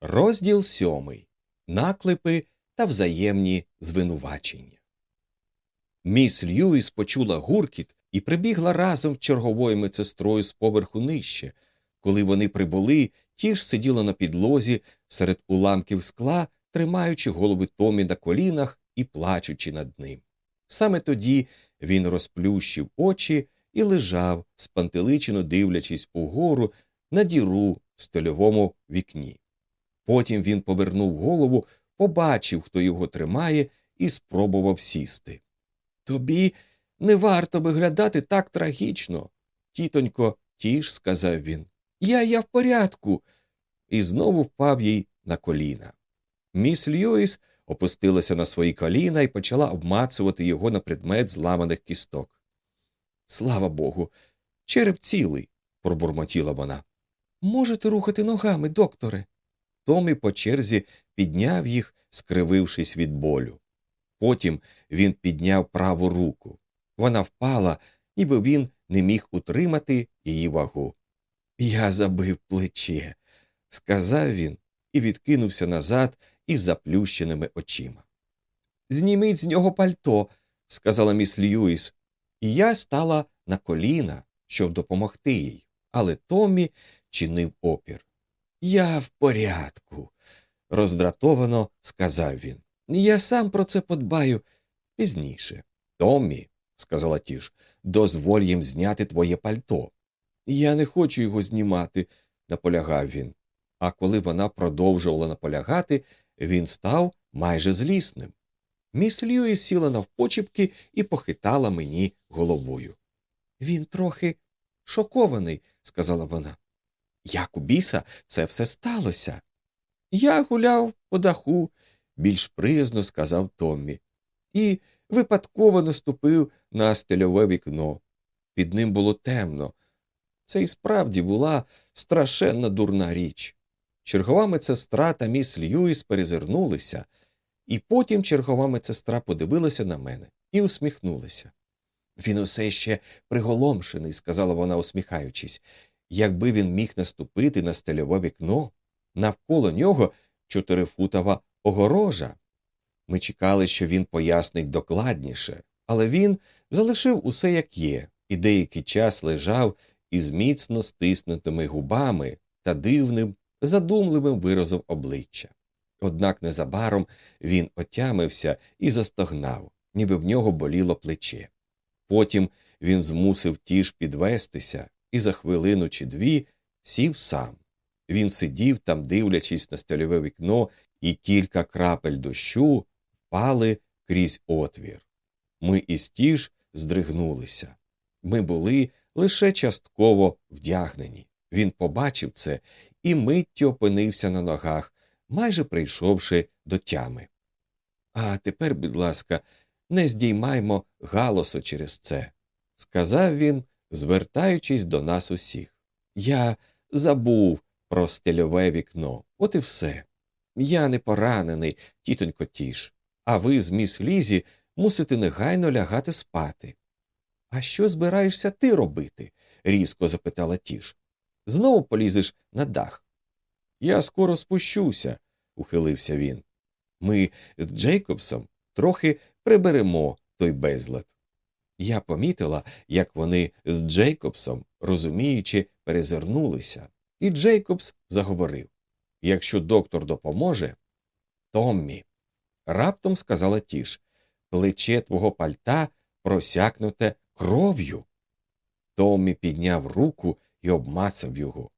Розділ сьомий наклепи та взаємні звинувачення. Міс Льюіс почула гуркіт і прибігла разом з черговою медсестрою з поверху нижче. Коли вони прибули, ті ж сиділа на підлозі серед уламків скла, тримаючи голови Томі на колінах і плачучи над ним. Саме тоді він розплющив очі і лежав, спантеличено дивлячись угору на діру в стольовому вікні. Потім він повернув голову, побачив, хто його тримає, і спробував сісти. Тобі не варто виглядати так трагічно. Тітонько, тіш, сказав він. Я я в порядку. І знову впав їй на коліна. Міс Льюіс опустилася на свої коліна і почала обмацувати його на предмет зламаних кісток. Слава Богу, череп цілий, пробурмотіла вона. Можете рухати ногами, докторе. Томі по черзі підняв їх, скривившись від болю. Потім він підняв праву руку. Вона впала, ніби він не міг утримати її вагу. Я забив плече, сказав він і відкинувся назад із заплющеними очима. Зніміть з нього пальто, сказала міс Льюіс, і я стала на коліна, щоб допомогти їй, але Томмі чинив опір. Я в порядку, роздратовано сказав він. Я сам про це подбаю пізніше. Томмі, сказала тіш, дозволь їм зняти твоє пальто. Я не хочу його знімати, наполягав він. А коли вона продовжувала наполягати, він став майже злісним. Міс Льюіс сіла навпочіпки і похитала мені головою. Він трохи шокований, сказала вона. Як у біса це все сталося? Я гуляв по даху, більш приязно сказав Томмі, і випадково наступив на стельове вікно. Під ним було темно. Це і справді була страшенна дурна річ. Чергова медсестра та міс Льюіс перезирнулися, і потім чергова медсестра подивилася на мене і усміхнулася. Він усе ще приголомшений, сказала вона, усміхаючись. Якби він міг наступити на стельове вікно, навколо нього чотирифутова огорожа. Ми чекали, що він пояснить докладніше, але він залишив усе як є, і деякий час лежав із міцно стиснутими губами та дивним, задумливим виразом обличчя. Однак незабаром він отямився і застогнав, ніби в нього боліло плече. Потім він змусив тіж підвестися і за хвилину чи дві сів сам. Він сидів там, дивлячись на стольове вікно, і кілька крапель дощу впали крізь отвір. Ми із тіж здригнулися. Ми були лише частково вдягнені. Він побачив це і миттю опинився на ногах, майже прийшовши до тями. А тепер, будь ласка, не здіймаймо галосу через це, сказав він, звертаючись до нас усіх. Я забув про стельове вікно, от і все. Я не поранений, тітонько тіш, а ви з міс Лізі мусите негайно лягати спати. А що збираєшся ти робити? різко запитала тіш. Знову полізеш на дах. Я скоро спущуся, ухилився він. Ми з Джейкобсом трохи приберемо той безлад. Я помітила, як вони з Джейкобсом, розуміючи, перезирнулися, і Джейкобс заговорив Якщо доктор допоможе, Томмі, раптом сказала Тіш, плече твого пальта просякнуте кров'ю. Томмі підняв руку і обмацав його.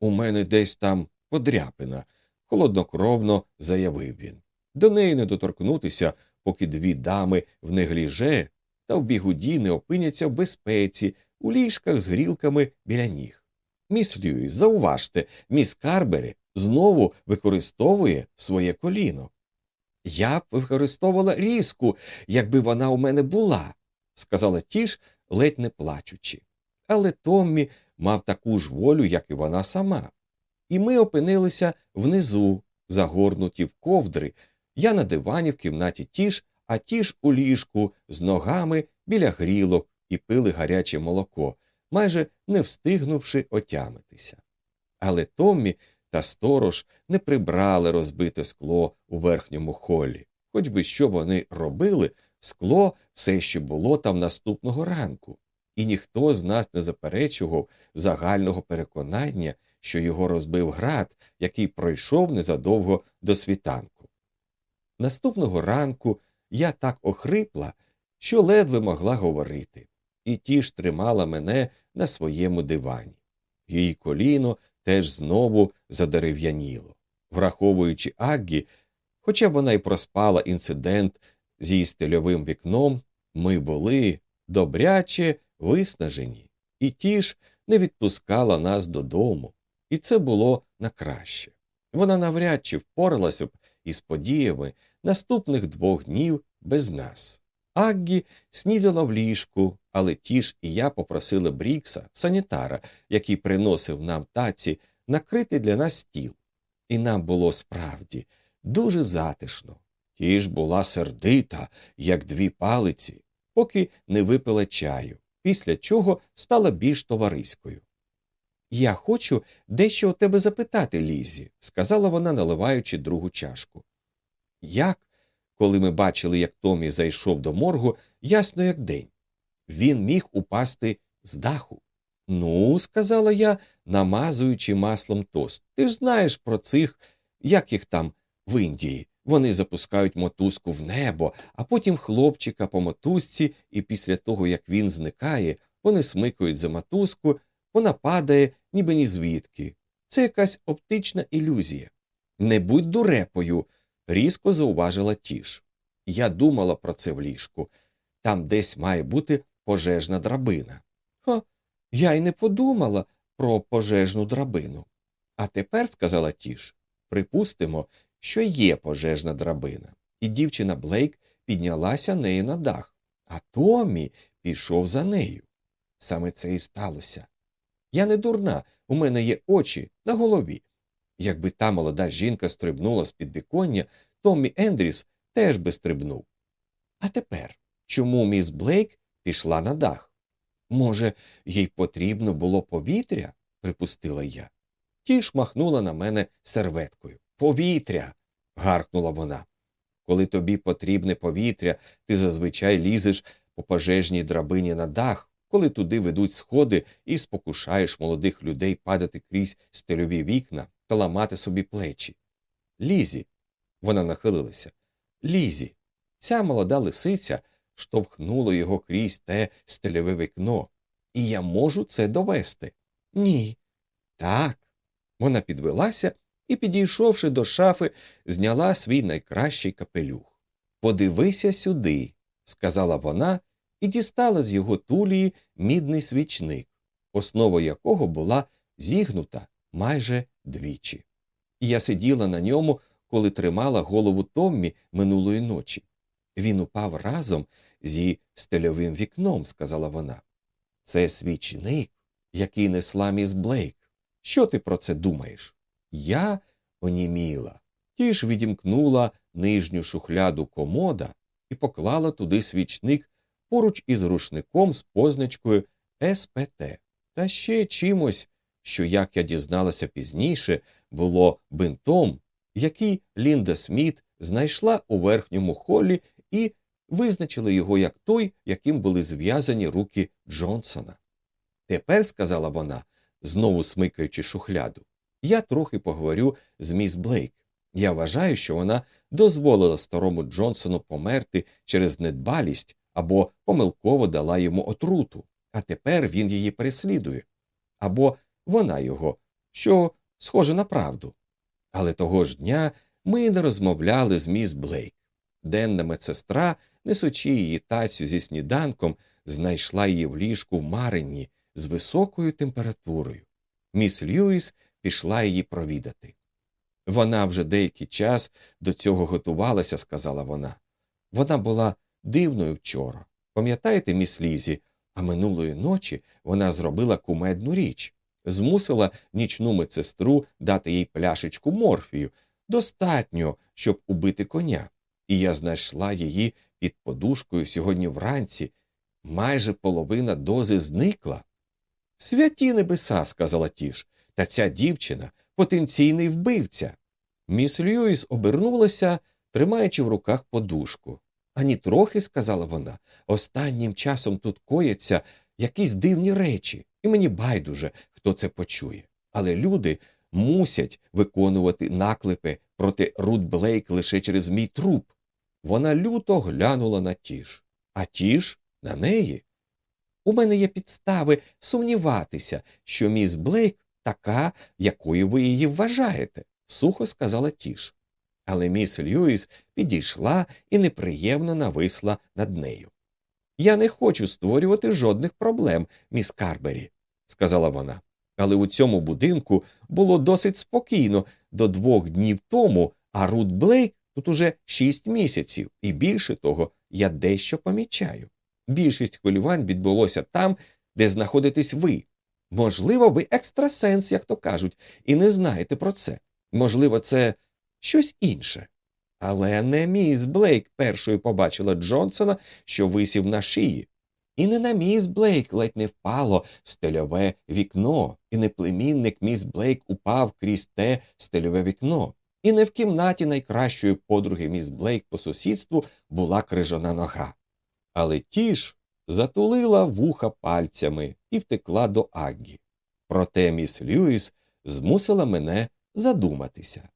У мене десь там подряпина, холоднокровно заявив він. До неї не доторкнутися, поки дві дами в негліже та в бігуді не опиняться в безпеці, у ліжках з грілками біля ніг. Міс Льюіс, зауважте, міс Карбері знову використовує своє коліно. Я б використовувала різку, якби вона у мене була, сказала тіш, ледь не плачучи. Але Томмі мав таку ж волю, як і вона сама. І ми опинилися внизу, загорнуті в ковдри, я на дивані в кімнаті тіш, а тіш у ліжку з ногами біля грілок і пили гаряче молоко, майже не встигнувши отямитися. Але Томмі та сторож не прибрали розбите скло у верхньому холі. Хоч би що вони робили, скло все ще було там наступного ранку, і ніхто з нас не заперечував загального переконання, що його розбив град, який пройшов незадовго до світанку. Наступного ранку я так охрипла, що ледве могла говорити, і ті ж тримала мене на своєму дивані. Її коліно теж знову задерев'яніло. Враховуючи Аггі, хоча вона й проспала інцидент з її стильовим вікном, ми були добряче виснажені, і ті ж не відпускала нас додому, і це було на краще. Вона навряд чи впоралася б із подіями наступних двох днів без нас. Аггі снідала в ліжку, але ті ж і я попросили Брікса, санітара, який приносив нам таці, накрити для нас стіл. І нам було справді дуже затишно. Ті ж була сердита, як дві палиці, поки не випила чаю, після чого стала більш товариською. Я хочу дещо у тебе запитати, Лізі, сказала вона, наливаючи другу чашку. Як, коли ми бачили, як Томі зайшов до моргу, ясно, як день. Він міг упасти з даху. Ну, сказала я, намазуючи маслом тост. Ти ж знаєш про цих, як їх там в Індії. Вони запускають мотузку в небо, а потім хлопчика по мотузці, і після того, як він зникає, вони смикають за мотузку, вона падає, ніби ні звідки. Це якась оптична ілюзія. Не будь дурепою, різко зауважила тіш. Я думала про це в ліжку. Там десь має бути пожежна драбина. Ха, я й не подумала про пожежну драбину. А тепер, сказала тіш, припустимо, що є пожежна драбина, і дівчина Блейк піднялася неї на дах, а Томі пішов за нею. Саме це і сталося. Я не дурна, у мене є очі на голові. Якби та молода жінка стрибнула з під віконня, Томмі Ендріс теж би стрибнув. А тепер чому міс Блейк пішла на дах? Може, їй потрібно було повітря? припустила я. Ті ж махнула на мене серветкою. Повітря. гаркнула вона. Коли тобі потрібне повітря, ти зазвичай лізеш по пожежній драбині на дах, коли туди ведуть сходи і спокушаєш молодих людей падати крізь стильові вікна та ламати собі плечі. Лізі. Вона нахилилася. Лізі. Ця молода лисиця штовхнула його крізь те стильове вікно. І я можу це довести. Ні. Так. Вона підвелася і, підійшовши до шафи, зняла свій найкращий капелюх. Подивися сюди, сказала вона і дістала з його тулії мідний свічник, основа якого була зігнута майже двічі. Я сиділа на ньому, коли тримала голову Томмі минулої ночі. Він упав разом зі стельовим вікном, сказала вона. Це свічник, який несла міс Блейк. Що ти про це думаєш? Я оніміла. Ті ж відімкнула нижню шухляду комода і поклала туди свічник поруч із рушником з позначкою СПТ та ще чимось, що, як я дізналася пізніше, було бинтом, який Лінда Сміт знайшла у верхньому холі і визначила його як той, яким були зв'язані руки Джонсона. Тепер, сказала вона, знову смикаючи шухляду, я трохи поговорю з міс Блейк. Я вважаю, що вона дозволила старому Джонсону померти через недбалість або помилково дала йому отруту, а тепер він її переслідує, або вона його, що схоже на правду. Але того ж дня ми не розмовляли з міс Блейк. Денна медсестра, несучи її тацю зі сніданком, знайшла її в ліжку в Марині з високою температурою. Міс Льюіс пішла її провідати. Вона вже деякий час до цього готувалася, сказала вона. Вона була дивною вчора. Пам'ятаєте, міс Лізі, а минулої ночі вона зробила кумедну річ, змусила нічну медсестру дати їй пляшечку морфію, достатньо, щоб убити коня, і я знайшла її під подушкою сьогодні вранці. Майже половина дози зникла. Святі небеса, сказала тіш, та ця дівчина потенційний вбивця. Міс Льюіс обернулася, тримаючи в руках подушку. Ані трохи, сказала вона, останнім часом тут кояться якісь дивні речі, і мені байдуже, хто це почує. Але люди мусять виконувати наклепи проти Рут Блейк лише через мій труп. Вона люто глянула на тіш, а тіш на неї. У мене є підстави сумніватися, що міс Блейк така, якою ви її вважаєте, сухо сказала тіш. Але міс Льюіс підійшла і неприємно нависла над нею. Я не хочу створювати жодних проблем, міс Карбері, сказала вона. Але у цьому будинку було досить спокійно до двох днів тому, а Рут Блейк тут уже шість місяців, і більше того, я дещо помічаю. Більшість хвилювань відбулося там, де знаходитесь ви. Можливо, ви екстрасенс, як то кажуть, і не знаєте про це. Можливо, це щось інше. Але не міс Блейк першою побачила Джонсона, що висів на шиї. І не на міс Блейк ледь не впало стельове вікно, і не племінник міс Блейк упав крізь те стельове вікно, і не в кімнаті найкращої подруги міс Блейк по сусідству була крижана нога. Але ті ж затулила вуха пальцями і втекла до Аггі. Проте міс Льюіс змусила мене задуматися.